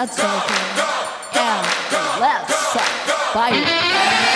That's okay. Let's go, go, go, go, go, go, go, go, go,